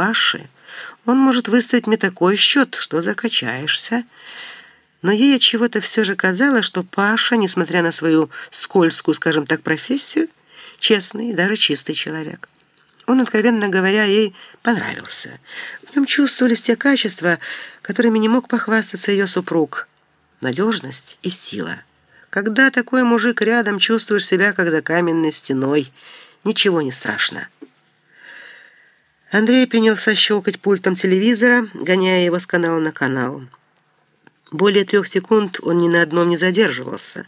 Паши, он может выставить мне такой счет, что закачаешься. Но ей от чего-то все же казалось, что Паша, несмотря на свою скользкую, скажем так, профессию, честный и даже чистый человек. Он, откровенно говоря, ей понравился. В нем чувствовались те качества, которыми не мог похвастаться ее супруг. Надежность и сила. Когда такой мужик рядом, чувствуешь себя, как за каменной стеной. Ничего не страшно. Андрей принялся щелкать пультом телевизора, гоняя его с канала на канал. Более трех секунд он ни на одном не задерживался.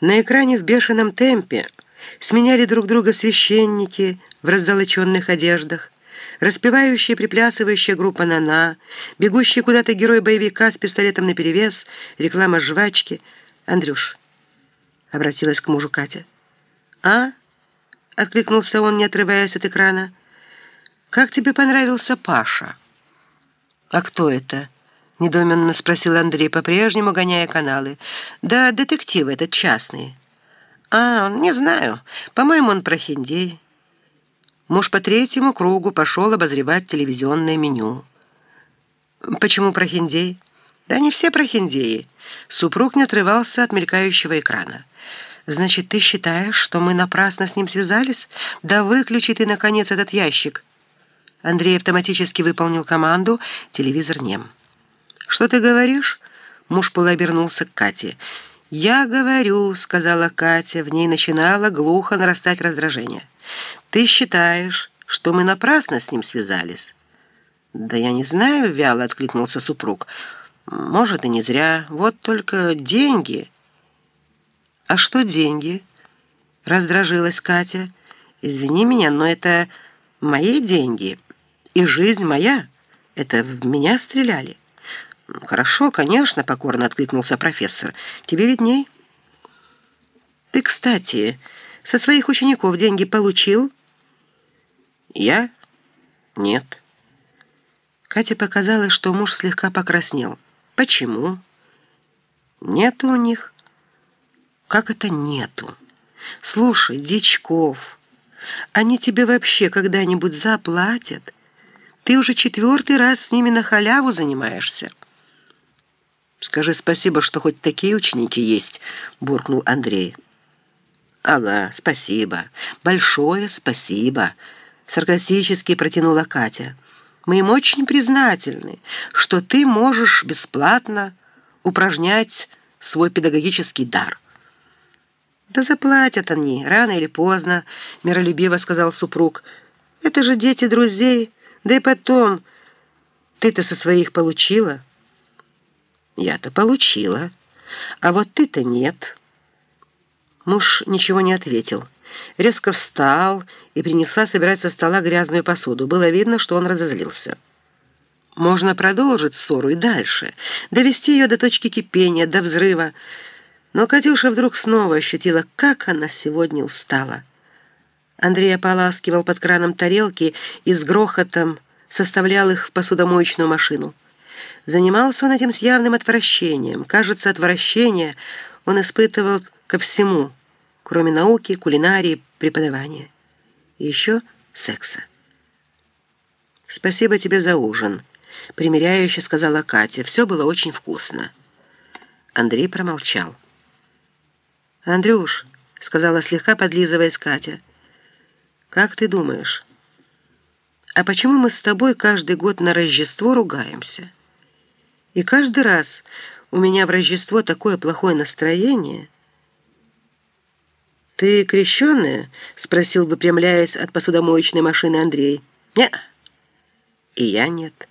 На экране в бешеном темпе сменяли друг друга священники в раззолоченных одеждах, распевающая приплясывающая группа «Нана», бегущий куда-то герой боевика с пистолетом наперевес, реклама жвачки. «Андрюш», — обратилась к мужу Катя. «А?» — откликнулся он, не отрываясь от экрана. «Как тебе понравился Паша?» «А кто это?» — недоуменно спросил Андрей, по-прежнему гоняя каналы. «Да детектив этот частный». «А, не знаю. По-моему, он прохиндей». Муж по третьему кругу пошел обозревать телевизионное меню. «Почему прохиндей?» «Да не все прохиндеи». Супруг не отрывался от мелькающего экрана. «Значит, ты считаешь, что мы напрасно с ним связались? Да выключи ты, наконец, этот ящик!» Андрей автоматически выполнил команду, телевизор нем. «Что ты говоришь?» Муж полуобернулся к Кате. «Я говорю», — сказала Катя, в ней начинало глухо нарастать раздражение. «Ты считаешь, что мы напрасно с ним связались?» «Да я не знаю», — вяло откликнулся супруг. «Может, и не зря. Вот только деньги». «А что деньги?» — раздражилась Катя. «Извини меня, но это мои деньги, и жизнь моя. Это в меня стреляли». «Хорошо, конечно», — покорно откликнулся профессор. «Тебе видней». «Ты, кстати, со своих учеников деньги получил?» «Я? Нет». Кате показалось, что муж слегка покраснел. «Почему?» «Нету у них». «Как это нету?» «Слушай, Дичков, они тебе вообще когда-нибудь заплатят? Ты уже четвертый раз с ними на халяву занимаешься». «Скажи спасибо, что хоть такие ученики есть», — буркнул Андрей. «Ага, спасибо. Большое спасибо», — саркастически протянула Катя. «Мы им очень признательны, что ты можешь бесплатно упражнять свой педагогический дар». «Да заплатят они, рано или поздно», — миролюбиво сказал супруг. «Это же дети друзей, да и потом, ты-то со своих получила». Я-то получила, а вот ты-то нет. Муж ничего не ответил. Резко встал и принялся собирать со стола грязную посуду. Было видно, что он разозлился. Можно продолжить ссору и дальше, довести ее до точки кипения, до взрыва. Но Катюша вдруг снова ощутила, как она сегодня устала. Андрей ополаскивал под краном тарелки и с грохотом составлял их в посудомоечную машину. Занимался он этим с явным отвращением. Кажется, отвращение он испытывал ко всему, кроме науки, кулинарии, преподавания. И еще секса. «Спасибо тебе за ужин», — примиряюще сказала Катя. «Все было очень вкусно». Андрей промолчал. «Андрюш», — сказала слегка подлизываясь Катя, — «как ты думаешь, а почему мы с тобой каждый год на Рождество ругаемся?» И каждый раз у меня в Рождество такое плохое настроение. «Ты крещенная?» — спросил, выпрямляясь от посудомоечной машины Андрей. «Не, и я нет.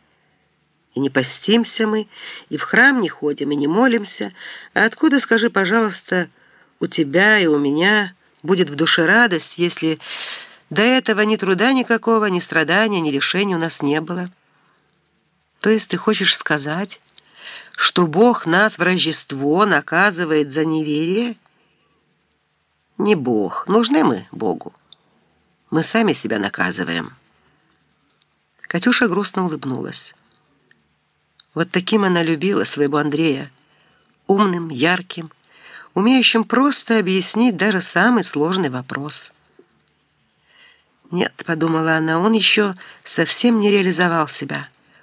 И не постимся мы, и в храм не ходим, и не молимся. А откуда, скажи, пожалуйста, у тебя и у меня будет в душе радость, если до этого ни труда никакого, ни страдания, ни лишения у нас не было? То есть ты хочешь сказать...» что Бог нас в Рождество наказывает за неверие? Не Бог. Нужны мы Богу. Мы сами себя наказываем. Катюша грустно улыбнулась. Вот таким она любила своего Андрея. Умным, ярким, умеющим просто объяснить даже самый сложный вопрос. «Нет», — подумала она, — «он еще совсем не реализовал себя».